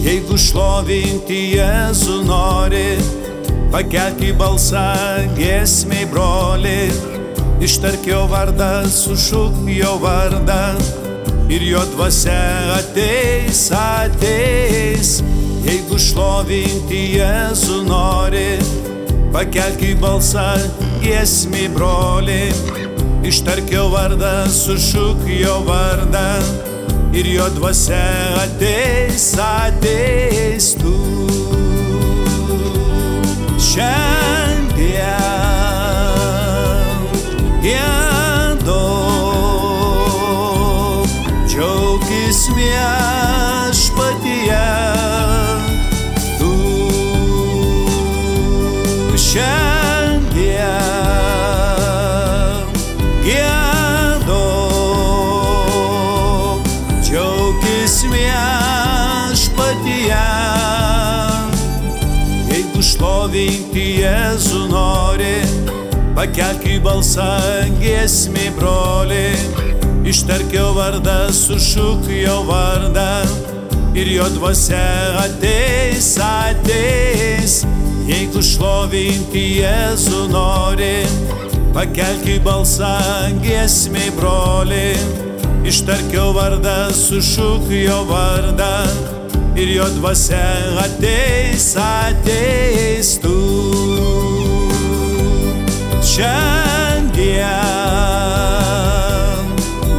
Jeigu šlovinti Jėzų nori, pakelti balsą giesmiai broli, ištark jo vardą, sušuk jo vardą ir jo dvasia ateis, ateis. Jeigu šlovinti Jėzų nori, pakelk į balsą giesmį broli, ištark jo vardą, sušuk jo vardą ir jo dvasia ateis, ateis tu. Šiandien gėdau, džiaugis viešpatyje. Tu šiandien gėdau, džiaugis viešpatyje. Jeigu šlovinti Jėzų nori, pakelk į balsą giesmį broli, ištark jo vardą, sušuk jo vardą ir jo dvasia ateis, ateis. Jeigu šlovinti Jėzų nori, pakelk į balsą giesmį broli, ištark jo vardą, sušuk jo vardą ir jo dvasia ateis, ateis tu. Šiandien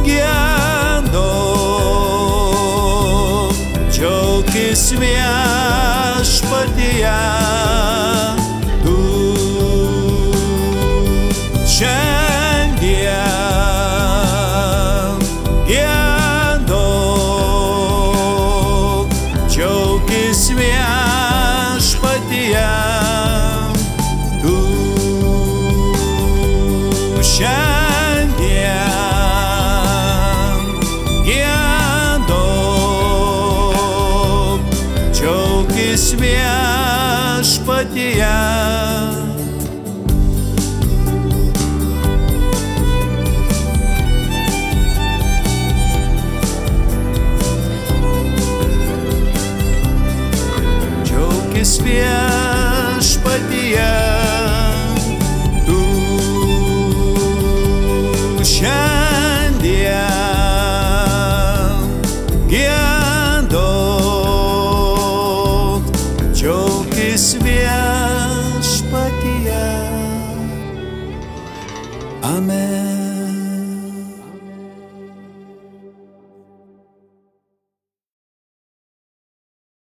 gėdo, džiaugis viešpatyje. viešpatyje. Džiaugis viešpatyje. Amen.